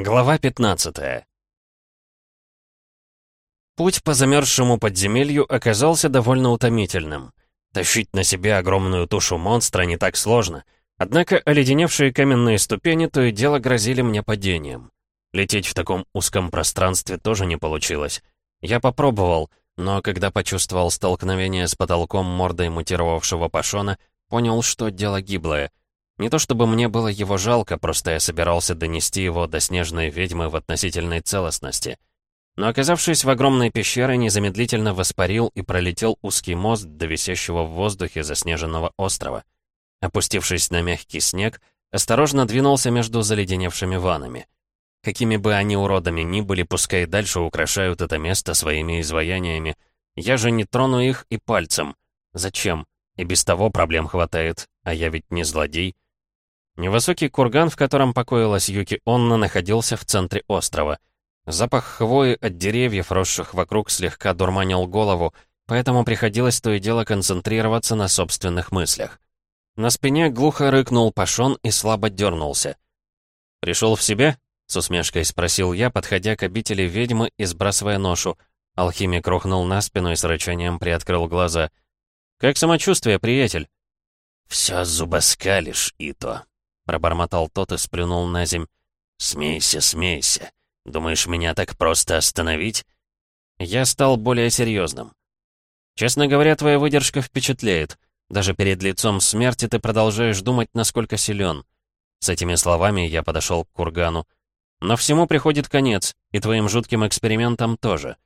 Глава 15 Путь по замерзшему подземелью оказался довольно утомительным. Тащить на себе огромную тушу монстра не так сложно, однако оледеневшие каменные ступени то и дело грозили мне падением. Лететь в таком узком пространстве тоже не получилось. Я попробовал, но когда почувствовал столкновение с потолком мордой мутировавшего пашона, понял, что дело гиблое — не то чтобы мне было его жалко, просто я собирался донести его до снежной ведьмы в относительной целостности. Но оказавшись в огромной пещере, незамедлительно воспарил и пролетел узкий мост до висящего в воздухе заснеженного острова. Опустившись на мягкий снег, осторожно двинулся между заледеневшими ванами. Какими бы они уродами ни были, пускай дальше украшают это место своими изваяниями. Я же не трону их и пальцем. Зачем? И без того проблем хватает, а я ведь не злодей. Невысокий курган, в котором покоилась Юки Онна, находился в центре острова. Запах хвои от деревьев, росших вокруг, слегка дурманил голову, поэтому приходилось то и дело концентрироваться на собственных мыслях. На спине глухо рыкнул Пашон и слабо дернулся. «Пришел в себя?» — с усмешкой спросил я, подходя к обители ведьмы и сбрасывая ношу. Алхимик рухнул на спину и с рычанием приоткрыл глаза. «Как самочувствие, приятель?» «Все зубоскалишь, Ито», Пробормотал тот и сплюнул на земь. «Смейся, смейся. Думаешь, меня так просто остановить?» Я стал более серьезным. «Честно говоря, твоя выдержка впечатляет. Даже перед лицом смерти ты продолжаешь думать, насколько силен». С этими словами я подошел к кургану. «Но всему приходит конец, и твоим жутким экспериментам тоже».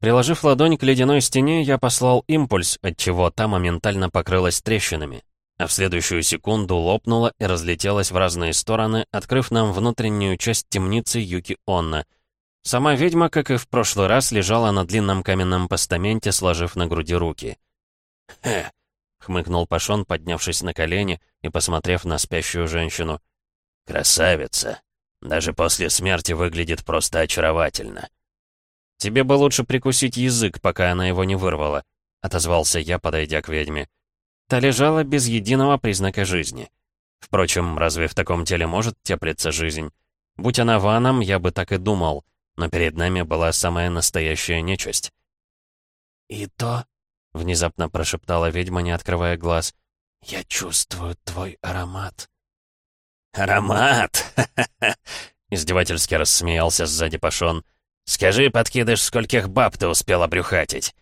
Приложив ладонь к ледяной стене, я послал импульс, отчего та моментально покрылась трещинами а в следующую секунду лопнула и разлетелась в разные стороны, открыв нам внутреннюю часть темницы Юки Онна. Сама ведьма, как и в прошлый раз, лежала на длинном каменном постаменте, сложив на груди руки. «Хе!» — хмыкнул Пашон, поднявшись на колени и посмотрев на спящую женщину. «Красавица! Даже после смерти выглядит просто очаровательно!» «Тебе бы лучше прикусить язык, пока она его не вырвала», — отозвался я, подойдя к ведьме. Та лежала без единого признака жизни. Впрочем, разве в таком теле может теплиться жизнь? Будь она ваном, я бы так и думал, но перед нами была самая настоящая нечисть. «И то...» — внезапно прошептала ведьма, не открывая глаз. «Я чувствую твой аромат». «Аромат!» — издевательски рассмеялся сзади Пашон. «Скажи, подкидыш, скольких баб ты успел обрюхатить?»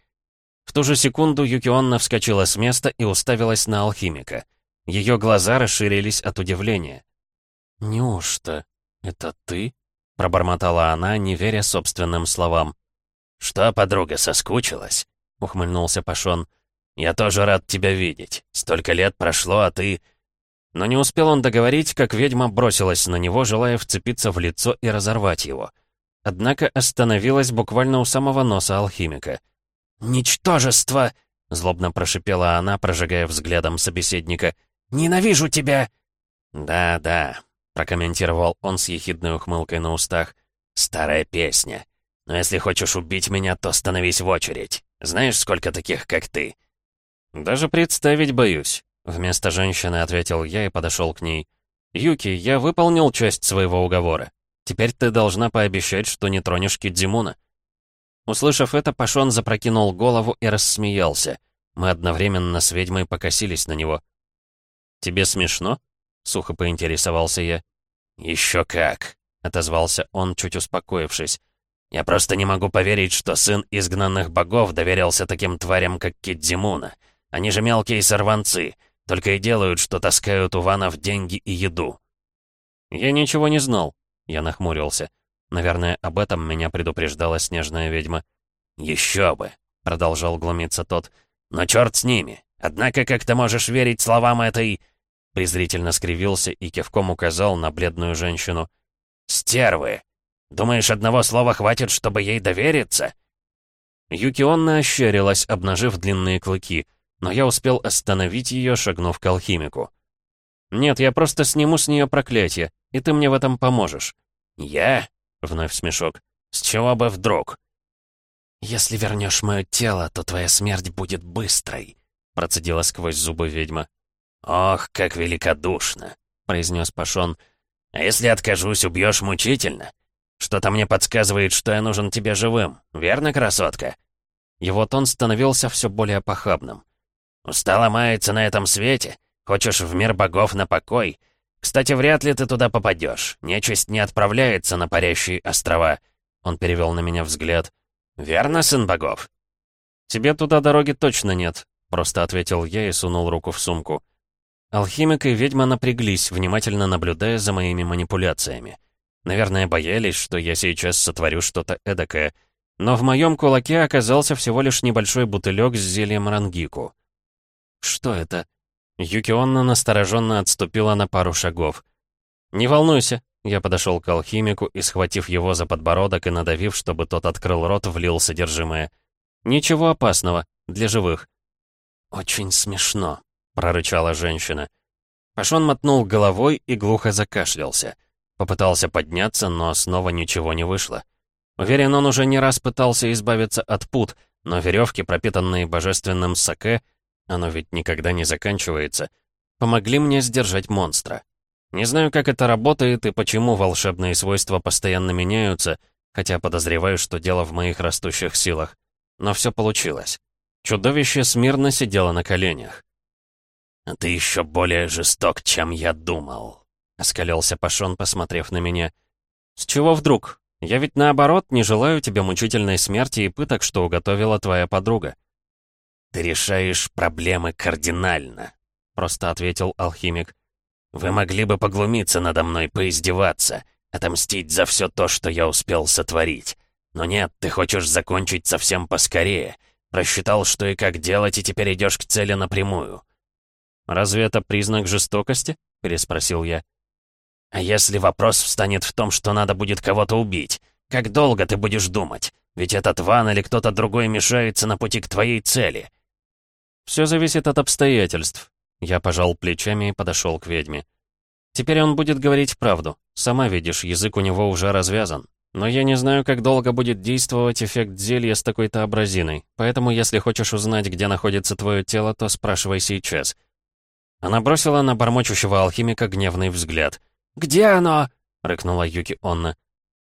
В ту же секунду Юкионна вскочила с места и уставилась на алхимика. Ее глаза расширились от удивления. «Неужто это ты?» — пробормотала она, не веря собственным словам. «Что, подруга, соскучилась?» — ухмыльнулся Пашон. «Я тоже рад тебя видеть. Столько лет прошло, а ты...» Но не успел он договорить, как ведьма бросилась на него, желая вцепиться в лицо и разорвать его. Однако остановилась буквально у самого носа алхимика — «Ничтожество!» — злобно прошипела она, прожигая взглядом собеседника. «Ненавижу тебя!» «Да-да», — прокомментировал он с ехидной ухмылкой на устах. «Старая песня. Но если хочешь убить меня, то становись в очередь. Знаешь, сколько таких, как ты?» «Даже представить боюсь», — вместо женщины ответил я и подошел к ней. «Юки, я выполнил часть своего уговора. Теперь ты должна пообещать, что не тронешь Кидзимуна». Услышав это, Пашон запрокинул голову и рассмеялся. Мы одновременно с ведьмой покосились на него. «Тебе смешно?» — сухо поинтересовался я. «Еще как!» — отозвался он, чуть успокоившись. «Я просто не могу поверить, что сын изгнанных богов доверился таким тварям, как Кидзимуна. Они же мелкие сорванцы, только и делают, что таскают у ванов деньги и еду». «Я ничего не знал», — я нахмурился. Наверное, об этом меня предупреждала снежная ведьма. «Еще бы!» — продолжал глумиться тот. «Но черт с ними! Однако как ты можешь верить словам этой...» Презрительно скривился и кивком указал на бледную женщину. «Стервы! Думаешь, одного слова хватит, чтобы ей довериться?» Юкионна ощерилась, обнажив длинные клыки, но я успел остановить ее, шагнув к алхимику. «Нет, я просто сниму с нее проклятие, и ты мне в этом поможешь». «Я? Вновь смешок. «С чего бы вдруг?» «Если вернешь мое тело, то твоя смерть будет быстрой», процедила сквозь зубы ведьма. «Ох, как великодушно!» — произнес Пашон. А если откажусь, убьешь мучительно? Что-то мне подсказывает, что я нужен тебе живым. Верно, красотка?» Его тон становился все более похабным. «Устала маяться на этом свете? Хочешь в мир богов на покой? Кстати, вряд ли ты туда попадешь. Нечисть не отправляется на парящие острова». Он перевел на меня взгляд. «Верно, сын богов?» «Тебе туда дороги точно нет», — просто ответил я и сунул руку в сумку. Алхимик и ведьма напряглись, внимательно наблюдая за моими манипуляциями. Наверное, боялись, что я сейчас сотворю что-то эдакое. Но в моем кулаке оказался всего лишь небольшой бутылек с зельем рангику. «Что это?» Юкионна настороженно отступила на пару шагов. «Не волнуйся», — я подошел к алхимику и, схватив его за подбородок и надавив, чтобы тот открыл рот, влил содержимое. «Ничего опасного, для живых». «Очень смешно», — прорычала женщина. Пашон мотнул головой и глухо закашлялся. Попытался подняться, но снова ничего не вышло. Уверен, он уже не раз пытался избавиться от пут, но веревки, пропитанные божественным саке, оно ведь никогда не заканчивается, помогли мне сдержать монстра. Не знаю, как это работает и почему волшебные свойства постоянно меняются, хотя подозреваю, что дело в моих растущих силах. Но все получилось. Чудовище смирно сидело на коленях. «А ты еще более жесток, чем я думал», — оскалился Пашон, посмотрев на меня. «С чего вдруг? Я ведь наоборот не желаю тебе мучительной смерти и пыток, что уготовила твоя подруга». «Ты решаешь проблемы кардинально», — просто ответил алхимик. «Вы могли бы поглумиться надо мной, поиздеваться, отомстить за все то, что я успел сотворить. Но нет, ты хочешь закончить совсем поскорее. Просчитал, что и как делать, и теперь идешь к цели напрямую». «Разве это признак жестокости?» — переспросил я. А если вопрос встанет в том, что надо будет кого-то убить? Как долго ты будешь думать? Ведь этот Ван или кто-то другой мешается на пути к твоей цели. Все зависит от обстоятельств. Я пожал плечами и подошел к ведьме. Теперь он будет говорить правду. Сама видишь, язык у него уже развязан. Но я не знаю, как долго будет действовать эффект зелья с такой-то абразиной. Поэтому, если хочешь узнать, где находится твое тело, то спрашивай сейчас. Она бросила на бормочущего алхимика гневный взгляд — «Где оно?» — рыкнула Юки Онна.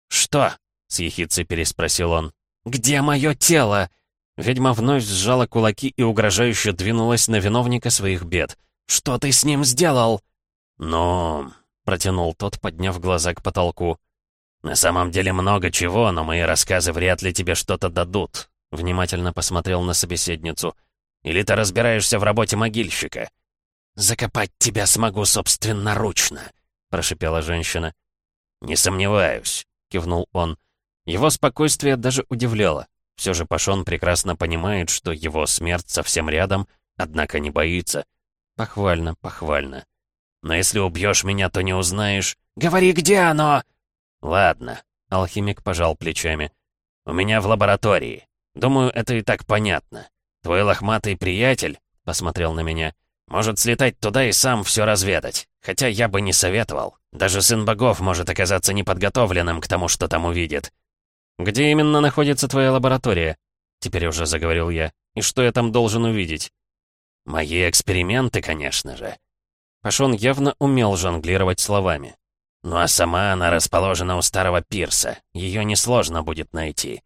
«Что?» — с ехицей переспросил он. «Где мое тело?» Ведьма вновь сжала кулаки и угрожающе двинулась на виновника своих бед. «Что ты с ним сделал?» «Ну...» — протянул тот, подняв глаза к потолку. «На самом деле много чего, но мои рассказы вряд ли тебе что-то дадут», — внимательно посмотрел на собеседницу. «Или ты разбираешься в работе могильщика?» «Закопать тебя смогу собственноручно», прошипела женщина. «Не сомневаюсь», — кивнул он. Его спокойствие даже удивляло. Все же Пашон прекрасно понимает, что его смерть совсем рядом, однако не боится. Похвально, похвально. «Но если убьешь меня, то не узнаешь...» «Говори, где оно?» «Ладно», — алхимик пожал плечами. «У меня в лаборатории. Думаю, это и так понятно. Твой лохматый приятель...» — посмотрел на меня. Может слетать туда и сам все разведать. Хотя я бы не советовал. Даже сын богов может оказаться неподготовленным к тому, что там увидит. «Где именно находится твоя лаборатория?» Теперь уже заговорил я. «И что я там должен увидеть?» «Мои эксперименты, конечно же». Пашон явно умел жонглировать словами. «Ну а сама она расположена у старого пирса. Ее несложно будет найти».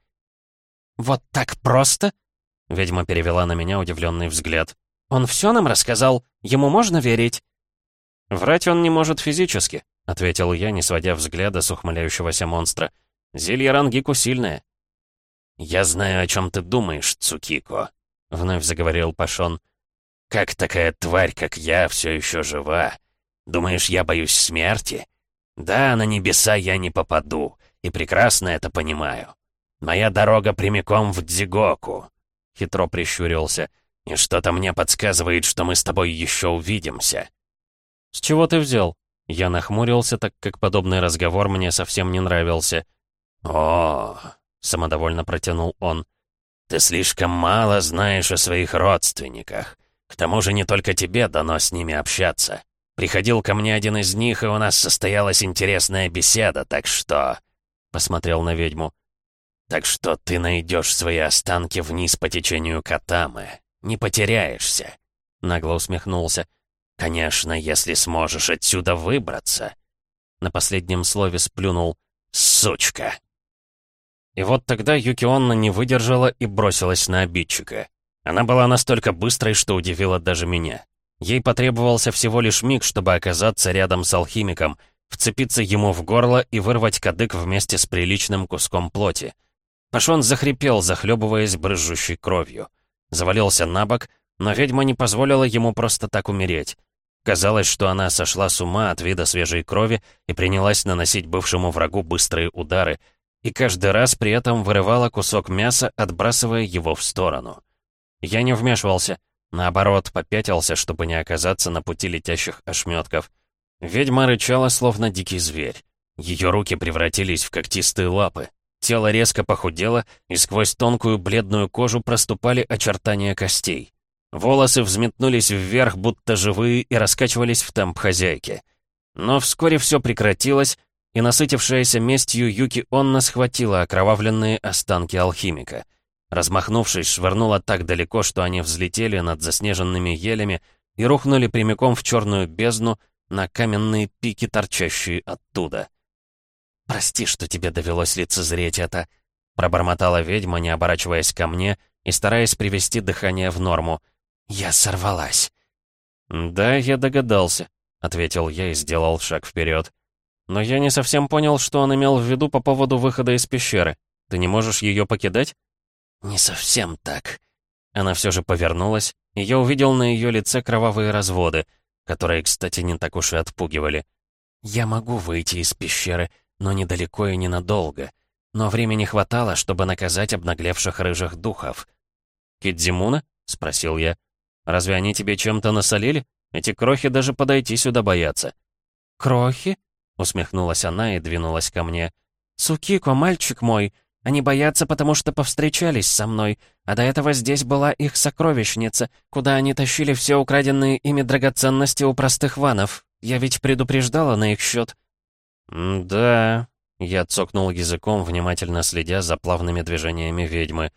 «Вот так просто?» Ведьма перевела на меня удивленный взгляд. «Он все нам рассказал? Ему можно верить?» «Врать он не может физически», — ответил я, не сводя взгляда с ухмыляющегося монстра. «Зелье Рангику сильное». «Я знаю, о чем ты думаешь, Цукико», — вновь заговорил Пашон. «Как такая тварь, как я, все еще жива? Думаешь, я боюсь смерти? Да, на небеса я не попаду, и прекрасно это понимаю. Моя дорога прямиком в Дзигоку», — хитро прищурился. И что-то мне подсказывает, что мы с тобой еще увидимся». «С чего ты взял?» Я нахмурился, так как подобный разговор мне совсем не нравился. «О, — самодовольно протянул он, — ты слишком мало знаешь о своих родственниках. К тому же не только тебе дано с ними общаться. Приходил ко мне один из них, и у нас состоялась интересная беседа, так что...» Посмотрел на ведьму. «Так что ты найдешь свои останки вниз по течению Катамы, не потеряешься», — нагло усмехнулся. «Конечно, если сможешь отсюда выбраться». На последнем слове сплюнул «Сучка!». И вот тогда Юкионна не выдержала и бросилась на обидчика. Она была настолько быстрой, что удивила даже меня. Ей потребовался всего лишь миг, чтобы оказаться рядом с алхимиком, вцепиться ему в горло и вырвать кадык вместе с приличным куском плоти. Пашон захрипел, захлебываясь брызжущей кровью. Завалился на бок, но ведьма не позволила ему просто так умереть. Казалось, что она сошла с ума от вида свежей крови и принялась наносить бывшему врагу быстрые удары — и каждый раз при этом вырывала кусок мяса, отбрасывая его в сторону. Я не вмешивался, наоборот, попятился, чтобы не оказаться на пути летящих ошметков. Ведьма рычала, словно дикий зверь. Ее руки превратились в когтистые лапы. Тело резко похудело, и сквозь тонкую бледную кожу проступали очертания костей. Волосы взметнулись вверх, будто живые, и раскачивались в темп хозяйки. Но вскоре все прекратилось, и насытившаяся местью Юки Онна схватила окровавленные останки алхимика. Размахнувшись, швырнула так далеко, что они взлетели над заснеженными елями и рухнули прямиком в черную бездну на каменные пики, торчащие оттуда. «Прости, что тебе довелось лицезреть это», — пробормотала ведьма, не оборачиваясь ко мне и стараясь привести дыхание в норму. «Я сорвалась». «Да, я догадался», — ответил я и сделал шаг вперед. Но я не совсем понял, что он имел в виду по поводу выхода из пещеры. Ты не можешь ее покидать? Не совсем так. Она все же повернулась, и я увидел на ее лице кровавые разводы, которые, кстати, не так уж и отпугивали. Я могу выйти из пещеры, но недалеко и ненадолго. Но времени хватало, чтобы наказать обнаглевших рыжих духов. «Кидзимуна?» — спросил я. «Разве они тебе чем-то насолили? Эти крохи даже подойти сюда боятся». «Крохи?» Усмехнулась она и двинулась ко мне. «Сукико, мальчик мой, они боятся, потому что повстречались со мной, а до этого здесь была их сокровищница, куда они тащили все украденные ими драгоценности у простых ванов. Я ведь предупреждала на их счет». «Да...» — я цокнул языком, внимательно следя за плавными движениями ведьмы.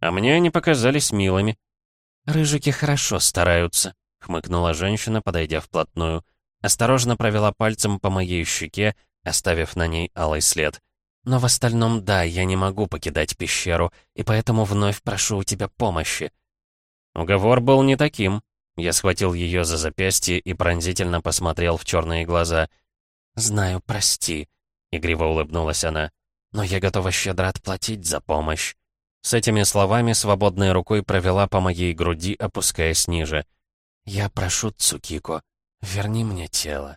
«А мне они показались милыми». «Рыжики хорошо стараются», — хмыкнула женщина, подойдя вплотную. Осторожно провела пальцем по моей щеке, оставив на ней алый след. «Но в остальном, да, я не могу покидать пещеру, и поэтому вновь прошу у тебя помощи». Уговор был не таким. Я схватил ее за запястье и пронзительно посмотрел в черные глаза. «Знаю, прости», — игриво улыбнулась она. «Но я готова щедро отплатить за помощь». С этими словами свободной рукой провела по моей груди, опускаясь ниже. «Я прошу, Цукико, Верни мне тело.